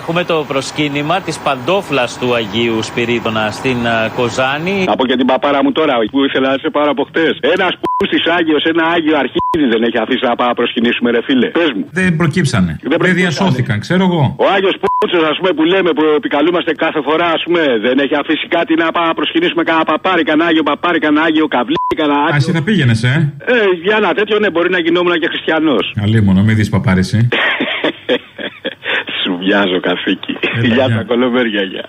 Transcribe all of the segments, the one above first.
Έχουμε το προσκύνημα της παντόφλας του Αγίου Σπυρίδωνα στην uh, Κοζάνη. Από και την παπάρα μου τώρα που ήθελα να σε πάρω από χτες. Ένας που της Άγιος, ένα Άγιο Αρχίδης δεν έχει αφήσει να πάμε να προσκυνήσουμε, ρε φίλε. Πες μου. Δεν προκύψανε. Δεν, δεν διασώθηκαν, ξέρω εγώ. Ο Άγιος Πούτσο, ας πούμε, που λέμε, που επικαλούμαστε κάθε φορά, ας πούμε, δεν έχει αφήσει κάτι να πάμε να προσκυνήσουμε κανένα παπάρι, κανένα Άγιο παπάρι, κανένα Άγιο καβλί, κανένα Άγιο. Α, εσύ θα πήγαινες, ε; Ε, για ένα τέτοιο, ναι, μπορεί να γινόμουν και χριστιανός. Αλίμονο, μην δεις παπάρι, εσύ. Σου βιάζω καθήκη. Γεια τα κολομέρια, γεια.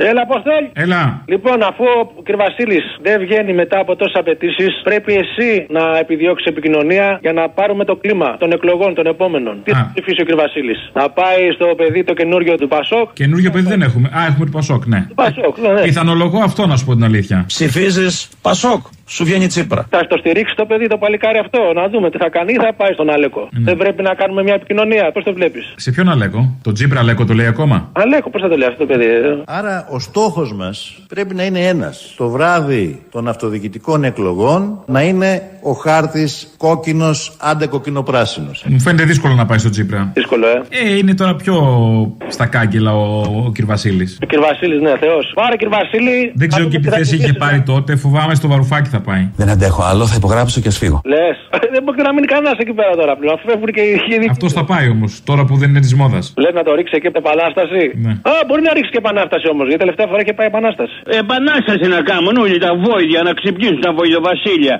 Έλα, Αποστόλ. Έλα. Λοιπόν, αφού ο κ. Βασίλη δεν βγαίνει μετά από τόσες απαιτήσεις, πρέπει εσύ να επιδιώξεις επικοινωνία για να πάρουμε το κλίμα των εκλογών των επόμενων. Τι θα ψηφίσει ο κ. Βασίλη, Να πάει στο παιδί το καινούριο του Πασόκ; Καινούριο παιδί δεν έχουμε. Α, έχουμε του Πασόκ, ναι. Του Πασόκ, ναι. ναι. Πιθανολογώ αυτό να σου πω την αλήθεια. Ψηφίζεις Πασόκ; Σου βγαίνει τσίπρα. Θα το στηρίξει το παιδί το παλικάρι αυτό. Να δούμε τι θα κάνει ή θα πάει στον Αλέκο. Ναι. Δεν πρέπει να κάνουμε μια επικοινωνία. Πώς το βλέπεις; Σε ποιον Αλέκο; Το Τσίπρα Αλέκο το λέει ακόμα; Αλέκο, πώς θα το λέει αυτό το παιδί. Ε; Άρα ο στόχος μας πρέπει να είναι ένας. Το βράδυ των αυτοδιοικητικών εκλογών να είναι ο χάρτης κόκκινος άντε κοκκινοπράσινο. Μου φαίνεται δύσκολο να πάει στο Τσίπρα. Δύσκολο, ε. Ε, είναι τώρα πιο στα κάγκελα ο, ο κ. Βασίλης. Ο κ. Βασίλης, ναι, Θεός. Πάρε κ. Βασίλη. Δεν ξέρω και τι θέση είχε πάρει τότε. Φοβάμαι στο βαρουφάκι θα πάει. Δεν αντέχω άλλο, θα υπογράψω και ας φύγω. Λες. Δεν μπορεί να μείνει κανένας εκεί πέρα τώρα πλέον. Αφού φεύγουν και οι Αυτός θα πάει όμως, τώρα που δεν είναι της μόδας. Λες να το ρίξει και επανάσταση. Ναι. Α, μπορεί να ρίξει και επανάσταση όμως, γιατί τελευταία φορά είχε πάει επανάσταση. Επανάσταση να κάνουν όλοι τα βόηδια να ξυπνήσουν τα βοηδοβασίλια.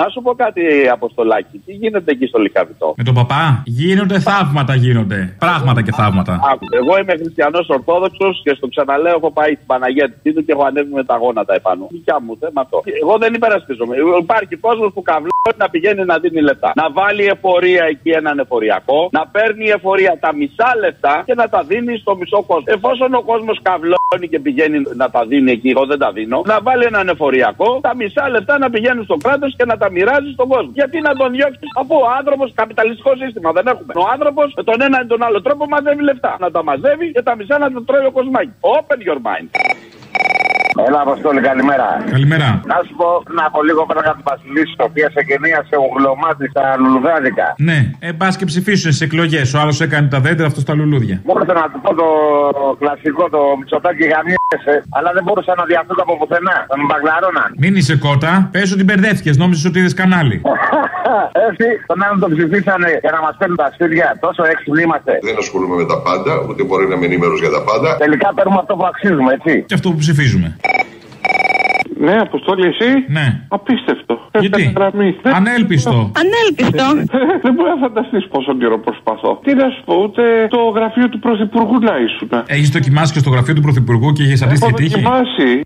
Να σου πω κάτι, Αποστολάκι. Τι γίνεται εκεί στο Λικαβιτό; Με τον παπά; Γίνονται θαύματα, γίνονται. Πράγματα και θαύματα. εγώ είμαι χριστιανός Ορθόδοξος και στο ξαναλέω έχω πάει στην Παναγία της του και έχω ανέβει με τα γόνατα επάνω. Δικιά μου θέμα αυτό. Εγώ δεν υπερασπίζομαι. Υπάρχει κόσμος που καβλώνει να πηγαίνει να δίνει λεφτά. Να βάλει εφορία εκεί έναν εφοριακό, να παίρνει εφορία τα μισά λεφτά και να τα δίνει στο μισό κόσμο. Εφόσον ο κόσμος καβλώνει και πηγαίνει να τα δίνει εκεί, εγώ δεν τα δίνω, να βάλει έναν εφοριακό, τα μισά λεφτά να πηγαίνουν στο κράτος και να τα μοιράζει στον κόσμο. Γιατί να τον διώξεις, αφού ο άνθρωπος καπιταλιστικό σύστημα δεν έχουμε. Ο άνθρωπος με τον ένα ή τον άλλο τρόπο μαζεύει λεφτά. Να τα μαζεύει και τα μισά να τα τρώει ο κοσμάκι. Open your mind. Έλα, Αποστόλη, καλημέρα. Καλημέρα. Να σου πω να από λίγο πέρα από την Βασιλίση, η οποία σε σε ογλωμάτι στα λουλουδάδικα. Ναι, ε, πα και ψηφίσουν στις εκλογές. Ο άλλος έκανε τα δέντρα, αυτός τα λουλούδια. Μπορούσα να του πω το κλασικό, το μισοτάκι γαμιέσαι, αλλά δεν μπορούσα να διαφύγω από πουθενά. Θα με μπαγκλαρώναν. Μην είσαι κότα, πες ότι μπερδεύτηκες, νόμιζες ότι είδες κανάλι. Έτσι, τον άλλον τον ψηφίσανε για να μας παίρνουν τα σπίτια. Τόσο έξυπνοι είμαστε. Δεν ασχολούμαι με τα πάντα, ούτε μπορεί να είμαι ενήμερος για τα πάντα. Τελικά παίρνουμε αυτό που αξίζουμε, έτσι. Και αυτό που ψηφίζουμε. Ναι, Αποστόλη, εσύ; Ναι. Απίστευτο. Γιατί; Ανέλπιστο. Ανέλπιστο. Δεν μπορεί να φανταστείς πόσο καιρό προσπαθώ. Τι να σου πω, ούτε το γραφείο του Πρωθυπουργού να ήσουν. Έχεις δοκιμάσει και στο γραφείο του Πρωθυπουργού και έχεις αντίστοιχη τύχη; Έχω δοκιμάσει.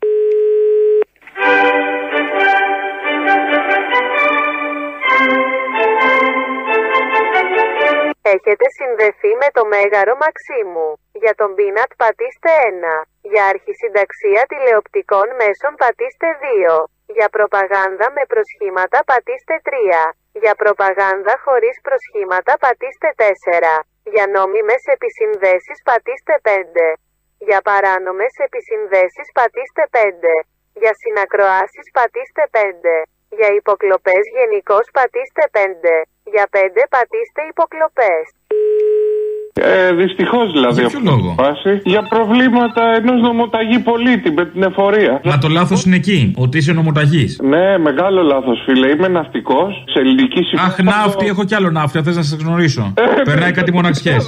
Έχετε συνδεθεί με το Μέγαρο Μαξίμου. Για τον Πίνατ πατήστε 1. Για αρχισυνταξία τηλεοπτικών μέσων πατήστε 2. Για προπαγάνδα με προσχήματα πατήστε 3. Για προπαγάνδα χωρίς προσχήματα πατήστε 4. Για νόμιμες επισυνδέσεις πατήστε 5. Για παράνομες επισυνδέσεις πατήστε 5. Για συνακροάσεις πατήστε 5. Για υποκλοπές γενικώς πατήστε 5. Για 5 πατήστε υποκλοπές. Ε, Δυστυχώς δηλαδή. Για ποιο λόγο; Για προβλήματα ενός νομοταγή πολίτη με την εφορία. Μα το λάθος είναι εκεί, ότι είσαι νομοταγής. Ναι, μεγάλο λάθος, φίλε. Είμαι ναυτικός σε ελληνική συμφωνία. Αχ, ναύτη, έχω κι άλλο ναύτη, θες να σε γνωρίσω. Ε, Περνάει κάτι μοναξιές.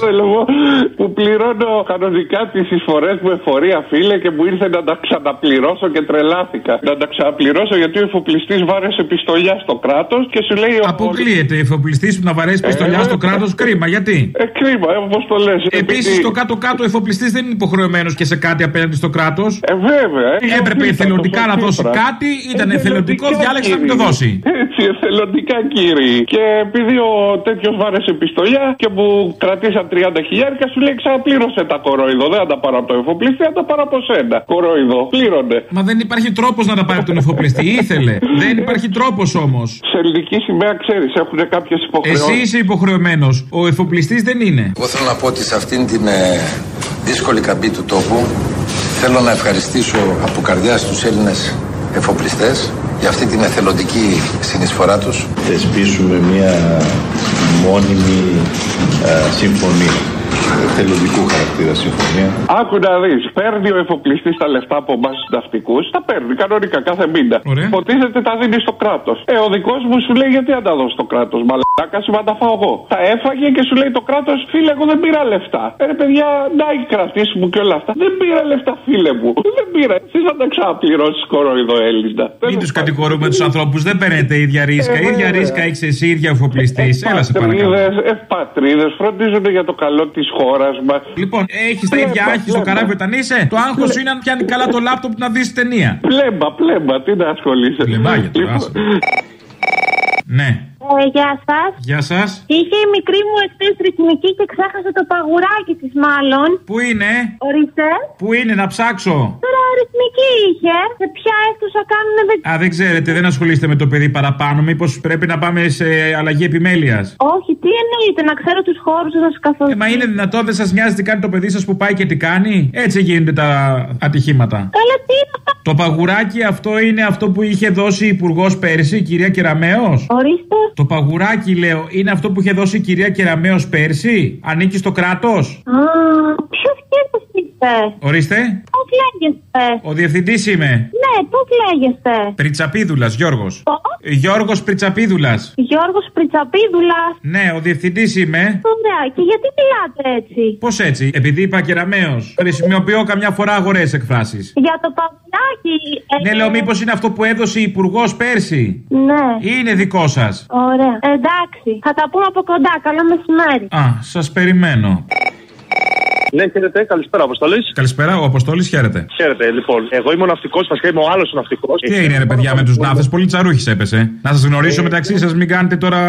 που πληρώνω κανονικά τις εισφορές μου εφορία, φίλε, και μου ήρθε να τα ξαναπληρώσω και τρελάθηκα. Να τα ξαναπληρώσω γιατί ο εφοπλιστής βάρεσε πιστολιά στο κράτος και σου λέει. Αποκλείεται ο εφοπλιστής που να βαρέσει πιστολιά στο κράτος, κρίμα, γιατί; Ε, κρίμα, όπως το λες. Επίσης, στο κάτω-κάτω, ο εφοπλιστής δεν είναι υποχρεωμένος και σε κάτι απέναντι στο κράτος. Ε, βέβαια. Ε, Έπρεπε εθελοντικά να δώσει κάτι, ήταν εθελοντικός, διάλεξε να μην το δώσει. Έτσι, εθελοντικά κύριε. Και επειδή ο τέτοιος βάρεσε πιστολιά και μου κρατήσαν 30 χιλιάρικα, σου λέει ξαναπλήρωσε τα κορόιδο. Δεν θα τα πάρω από το εφοπλιστή, θα τα πάρω από σένα. Κορόιδο, πλήρωνε. Μα δεν υπάρχει τρόπος να τα πάρει από τον εφοπλιστή. Ήθελε. δεν υπάρχει τρόπος όμως. Σε ελληνική σημαία ξέρεις, έχουν κάποιες υποχρεώσεις. Εσύ είσαι υποχρεωμένος. Ο εφοπλιστής δεν είναι. Εγώ θέλω να πω ότι σε αυτήν την ε, δύσκολη καμπή του τόπου θέλω να ευχαριστήσω από καρδιά τους Έλληνες εφοπλιστές για αυτή την εθελοντική συνεισφορά τους. Θεσπίσουμε μια μόνιμη ε, συμφωνία θελοντικού χαρακτήρα συμφωνία. Άκου να δεις. Παίρνει ο εφοπλιστής τα λεφτά από εμάς τους ναυτικού. Τα παίρνει κανονικά κάθε μήνα. Υποτίθεται τα δίνει στο κράτος. Ε, ο δικός μου σου λέει γιατί να τα δώσει στο κράτος. Μαλάκα σου να τα φάω εγώ. Τα έφαγε και σου λέει το κράτος, φίλε, εγώ δεν πήρα λεφτά. Ε, ρε, παιδιά, να η κρατήσει μου και όλα αυτά. Δεν πήρα λεφτά, φίλε μου. Δεν πήρα. Εσύ θα τα ξαναπληρώσεις κοροϊδό Έλληνα. Μην τους κατηγορούμε τους ανθρώπους, δεν παίρνετε ίδια ρίσκα. Ε, ίδια βέβαια. ρίσκα έχεις εσύ, ίδια εφοπλιστής. Έλα σε παρακαλώ. Ευπατρίδε φροντίζουν για το καλό της χώρας μας. Λοιπόν, έχεις τα ίδια άχη στο καράβι όταν είσαι. Το άγχος σου είναι αν πιάνει καλά το λάπτοπ να δεις ταινία. Πλέμπα, πλέμπα, τι να ασχολείσαι. Πλεμπάγια τώρα, άσε. Ναι. Ε, γεια σας. Γεια σας. Είχε η μικρή μου εχθές ρυθμική και ξέχασε το παγουράκι της, μάλλον. Πού είναι; Ορίστε. Πού είναι να ψάξω; Τώρα ρυθμική είχε. Σε ποια αίθουσα κάνουν δεν. Α, δεν ξέρετε, δεν ασχολείστε με το παιδί παραπάνω. Μήπως πρέπει να πάμε σε αλλαγή επιμέλειας; Όχι, τι εννοείται, να ξέρω τους χώρους να σας καθόλου. Ε, μα είναι δυνατόν, δεν σας νοιάζει τι κάνει το παιδί σας που πάει και τι κάνει; Έτσι γίνονται τα ατυχήματα. Καλά, τι είναι αυτά; Το παγουράκι αυτό είναι αυτό που είχε δώσει η υπουργός πέρσι, η κυρία Κεραμέο. Ορίστε. Το παγουράκι, λέω, είναι αυτό που είχε δώσει η κυρία Κεραμέο πέρσι; Ανήκει στο κράτος; Α, ποιος σκέφτεσαι είστε. Ορίστε. Πώς λέγεστε; Ο διευθυντής είμαι. Ναι, πώς λέγεστε; Πριτσαπίδουλας, Γιώργος. Πώς; Γιώργος Πριτσαπίδουλας. Γιώργος Πριτσαπίδουλας. Ναι, ο διευθυντής είμαι. Ωραία, και γιατί μιλάτε έτσι; Πώς έτσι, επειδή είπα κεραμαίο. Χρησιμοποιώ καμιά φορά αγορές εκφράσεις. Για το παγουλάκι. ε, Ναι, λέω, μήπως είναι αυτό που έδωσε η υπουργός πέρσι; Ναι. Ή είναι δικό σας. Ωραία. Εντάξει. Θα τα πούμε από κοντά. Καλό μεσημέρι. Α, σας περιμένω. Ναι, χαίρετε, καλησπέρα, Αποστολή. Καλησπέρα, ο Αποστόλης χαίρετε. Χαίρετε, λοιπόν. Εγώ είμαι ο ναυτικός, βασικά είμαι ο άλλος ναυτικός. Τι έγινε, ρε παιδιά, με τους ναύτες, πολύ τσαρούχης έπεσε. Να σας γνωρίσω μεταξύ σας, μην κάνετε τώρα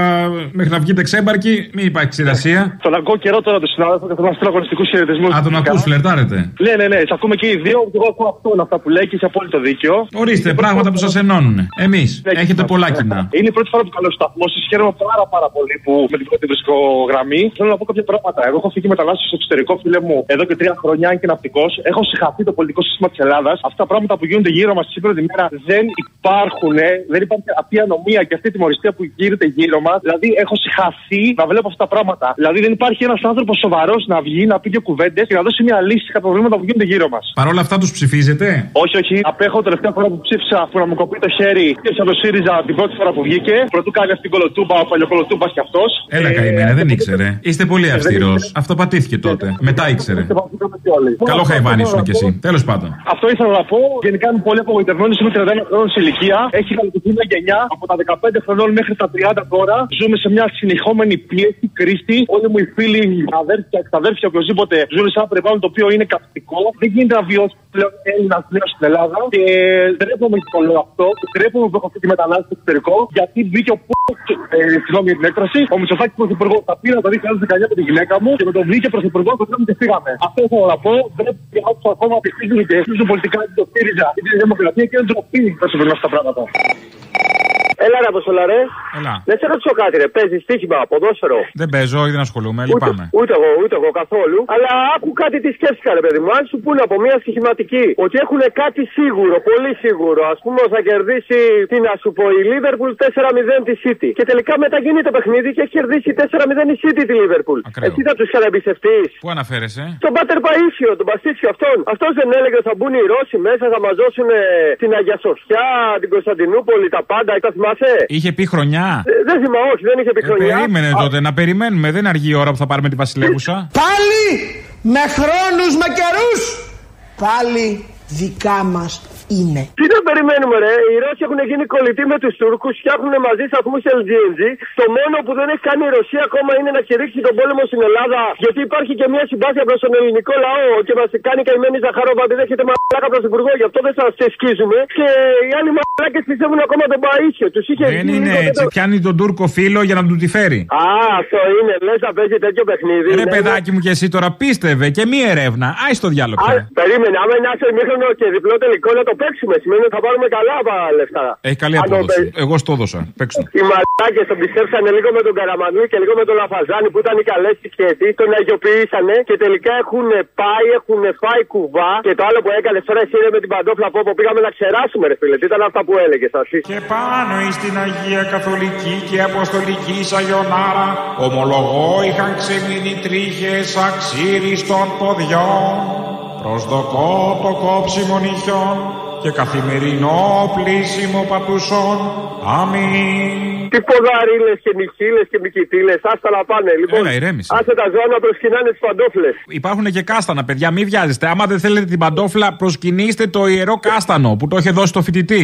μέχρι να βγείτε ξέμπαρκοι, μην υπάρχει ξηρασία. Τον ακούω καιρό τώρα τον συνάδελφο και θέλω να στείλω αγωνιστικού χαιρετισμού. Α, τον ακούς, φλερτάρετε. Ναι, ναι, ναι, σε ακούμε και οι δύο. και Εγώ ακούω αυτό αυτά που λέει και έχει απόλυτο δίκιο. Ορίστε, πράγματα που σας ενώνουν. Εμείς έχετε πολλά κοινά. Είναι η πρώτη φορά που καλώ σταθμό σας. Χαίρομαι πάρα, πάρα πολύ που με την πρώτη βρίσκω γραμμή. Θέλω να πω κάποια πράγματα. Εγώ έχω φύγει μετανάστε στο εξωτερικό, φίλε μου, εδώ και τρία χρόνια, αν και ναυτικό. Έχω συγχαθεί το πολιτικό σύστημα τη Ελλάδα. Αυτά τα πράγματα που γίνονται γύρω μα σήμερα τη μέρα δεν υπάρχουν. ε. Δεν υπάρχει αυτή η ανομία και αυτή η τιμωριστία που γίνεται γύρω μα. Δηλαδή, έχω συγχαθεί να βλέπω αυτά τα πράγματα. Δηλαδή, δεν υπάρχει ένα άνθρωπο σοβαρό να βγει, να πει και κουβέντε και να δώσει μια λύση στα προβλήματα που γίνονται γύρω μα. Παρ' όλα αυτά του ψηφίζετε. Όχι, όχι. Απέχω τελευταία φορά που ψήφισα που να μου κοπεί το χέρι και από το ΣΥΡΙΖΑ την πρώτη φορά που βγήκε. Πρωτού κάνει αυτή την κολοτούμπα, ο παλιοκολοτούμπα κι αυτό. Έλα, καημένα, δεν ήξερε. Είστε πολύ αυστηρό. Αυτό πατήθηκε τότε. Μετά ήξερε. Καλό χαϊβάνι ήσουν κι εσύ. Τέλος πάντων. Αυτό ήθελα να πω. Γενικά είμαι πολύ απογοητευμένος. Είμαι 31 χρόνων σε ηλικία. Έχει καλλιτεχνεί μια γενιά από τα 15 χρονών μέχρι τα 30 τώρα. Ζούμε σε μια συνεχόμενη πίεση, κρίση. Όλοι μου οι φίλοι, οι αδέρφια, εξαδέρφια, οποιοδήποτε ζουν σε ένα περιβάλλον το οποίο είναι καυτικό. Δεν γίνεται να βιώσει πλέον Έλληνας πλέον στην Ελλάδα. Και ντρέπομαι που το λέω αυτό. Και ντρέπομαι που έχω αυτή τη μετανάστευση στο εξωτερικό. Γιατί μπήκε ο π. Ε, συγγνώμη για την έκφραση. Ο Μητσοφάκη πρωθυπουργός τα πήρα το 2019 με τη γυναίκα μου και με τον βγήκε πρωθυπουργό το και φύγαμε. Αυτό ήθελα να πω. Πρέπει και όσου ακόμα ψηφίζουν και ψηφίζουν πολιτικά την το ΣΥΡΙΖΑ ή τη Δημοκρατία και είναι ντροπή να συμβαίνουν αυτά τα πράγματα. Έλα ρε Αποστολά ρε. Έλα. Δεν σε ρωτήσω κάτι ρε. Παίζεις στοίχημα, ποδόσφαιρο. Δεν παίζω, όχι δεν ασχολούμαι, λυπάμαι. Ούτε εγώ, ούτε εγώ καθόλου. Αλλά άκου κάτι τι σκέφτηκα, ρε παιδί μου. Αν σου πούνε από μια στοιχηματική ότι έχουν κάτι σίγουρο, πολύ σίγουρο. Α πούμε θα κερδίσει, τι να σου πω, η Λίβερπουλ 4-0 τη City. Και τελικά μετά γίνει το παιχνίδι και έχει κερδίσει 4-0 η City τη Λίβερπουλ. Εσύ θα τους ξαναεμπιστευτεί. Πού αναφέρεσαι; Τον Πάτερ Παΐσιο, τον Παστίτσιο αυτόν. Αυτός δεν έλεγε ότι θα μπουν οι Ρώσοι μέσα, θα μα δώσουν ε, την Αγία Σοφιά, την Κωνσταντινούπολη, τα πάντα. Τα θυμάσαι; Είχε πει χρονιά. Ε, δεν θυμάμαι, όχι, δεν είχε πει Ε, χρονιά. περίμενε τότε, να περιμένουμε. Δεν αργεί η ώρα που θα πάρουμε τη Βασιλεύουσα. Πάλι με χρόνους, με καιρούς. Πάλι δικά μας είναι. Τι δεν περιμένουμε, ρε; Οι Ρώσοι έχουν γίνει κολλητοί με τους Τούρκους, φτιάχνουν μαζί σταθμού LGNG. Το μόνο που δεν έχει κάνει η Ρωσία ακόμα είναι να κηρύξει τον πόλεμο στην Ελλάδα. Γιατί υπάρχει και μια συμπάθεια προς τον ελληνικό λαό και μας κάνει καημένη Ζαχαρόβα. Δεν έχετε μαλάκα πρωθυπουργό, γι' αυτό δεν σας σκίζουμε. Και οι άλλοι μαλάκες πιστεύουν ακόμα τον Παΐσιο. Τους είχε Δεν βγει είναι λίγο έτσι. το- Πιάνει τον Τούρκο φίλο για να του τη φέρει. Α, αυτό είναι. Λες να παίζει τέτοιο παιχνίδι. Ρε Ναι, παιδάκι μου και εσύ τώρα πίστευε και μία ερεύνα. Άι στο διάλογο Α, πια. περίμενε, άμα είναι άσο ημίχρονο και διπλό τελικό να το παίξουμε. Σημαίνει ότι θα πάρουμε καλά λεφτά. Έχει καλή Αν το απόδοση. παί- Εγώ στο έδωσα. Παίξτε. Οι μαλάκες τον πιστέψανε λίγο με τον Καραμανλή και λίγο με τον Λαφαζάνη που ήταν οι καλές σχέσει. Τον αγιοποιήσανε και τελικά έχουν πάει, έχουν φάει κουβά. Και το άλλο που έκανες τώρα εσύ ρε με την παντόφλα από όπου πήγαμε να ξεράσουμε, ρε φίλε. Τι ήταν αυτά που έλεγες, εσύ. Και πάνω εις την Αγία Καθολική και Αποστολική Σαγιονάρα ομολογώ είχαν ξεμείνει τρίχες αξίριστων ποδιών προσδοκώ το κόψιμο νυχιών και καθημερινό πλήσιμο πατουσών. Αμήν. Τι ποδαρίλε και νυχίλε και μικητήλες, άστα να πάνε. Λοιπόν, Έλα, ηρέμησε. άσε τα ζώα να προσκυνάνε τις παντόφλες. Υπάρχουν και κάστανα, παιδιά, μην βιάζεστε. Άμα δεν θέλετε την παντόφλα, προσκυνήστε το ιερό κάστανο που το είχε δώσει το φοιτητή.